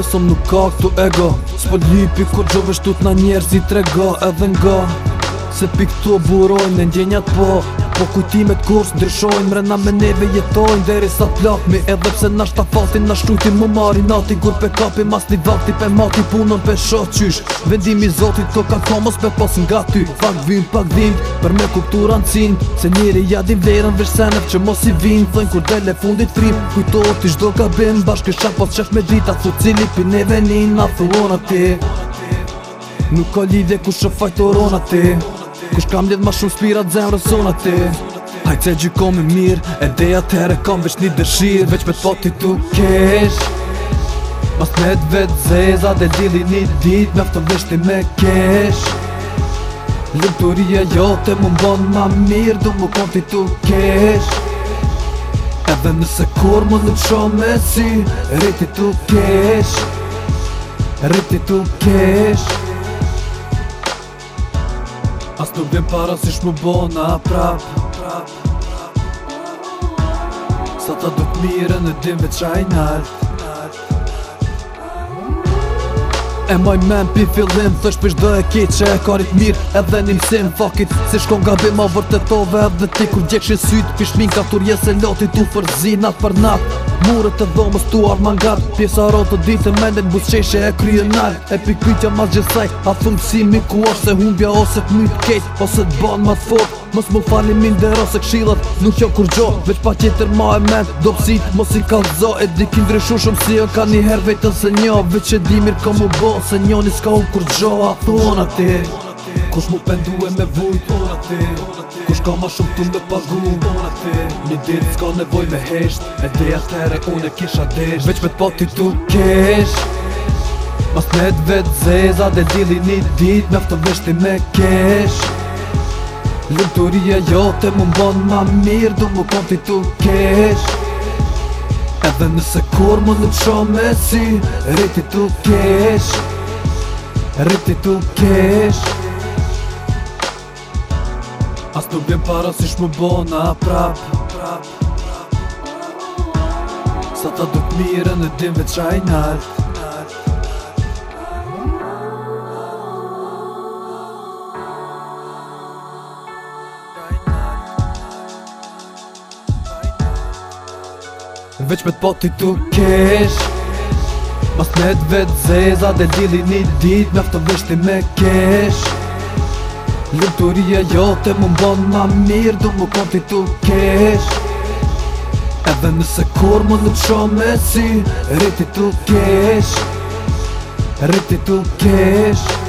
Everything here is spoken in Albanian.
besom nuk ka këtu ego S'po lipi ku gjovesh tut na njerë si trego edhe nga Se pikto aburojnë në ndjenjat po Po kujtimet kurs ndryshojnë Mrena me neve jetojnë Dheri sa t'lakmi edhe pse nash ta fatin Nash kujti mu mari nati Gur pe kapi mas një vakti pe mati Punon pe shoqysh Vendimi zotit të ka thomos pe pas nga ty Fak vim pak dhim Për me kuptu rancin Se njeri ja di vlerën vesh senet që mos i vin Thojnë kur dele fundit frim Kujto t'i shdo ka bim Bashkë i shak pas qef me dita Thu cili pi neve nin Thu ona ti Nuk ka lidhe ku shë fajtoron atë Kësh kam lidh ma shumë spirat zemrë sona ti Hajt se gjyko me mirë Edhe tere kam veç një dëshirë Veç me të poti tu kesh Mas me të vetë zeza Dhe dili një dit Me aftëm ti me kesh Lëmëturie jote mu mbon ma mirë Du mu kom ti tu kesh Edhe nëse kur mund në qo me si Rriti tu kesh Rriti tu kesh As nuk vjen para si shmë bo na prap Sa ta duk mire në dim veç a i nalt E moj men pi fillim, thësh pish dhe e ki që e karit mirë edhe një mësim fokit si shkon nga bima vërtetove edhe ti kur gjekshin syt Pishmin ka turje se loti tu fërzi nat për nat Mure të dhomës tu arë Pjesa rotë të ditë e mendet busqeshe e kryë e nalë E pikritja ma gjësaj A thumë pësi mi ku se humbja ose të mytë Ose të banë ma të fortë Mos më fali mil Ose rësë Nuk jo kur gjo Veç pa qeter ma e men Do mos i ka zo E dikin kim shumë si e ka një herë vetën se njo Veç e di mirë ka mu bo Se njo një s'ka unë kur gjo A thonë ti Kus mu pëndu e me vujt Bona ti Kus ka ma shumë të me pagu Bona ti Një dit s'ka nevoj me hesht E dhe jasht ere une kisha desht Veq me t'pa ti tu kesh Mas me t'vet zeza dhe dili një dit Me aftë vështi me kesh Lënturia jo të mu mbon ma mirë Du mu konti tu kesh Edhe nëse kur më në qo me si Rriti tu kesh Rriti tu kesh nuk vjen para si shmë bo në prap pra, pra, pra. Sa ta duk mire në dim veç a i nalt Veç me t'poti ti t'u kesh Mas me t'vet zeza Dhe dili një dit Me aftë vështi me kesh Lëmëturia jo të më mbonë ma mirë Do më konti t'u kesh Edhe nëse kur më në qo me si Rriti tu kesh Rëti tu kesh